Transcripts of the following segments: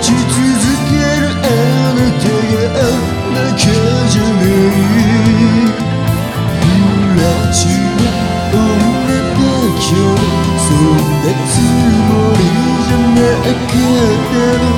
続けるあなたがあなじゃない裏地はそんなつもりじゃなかったの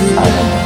love.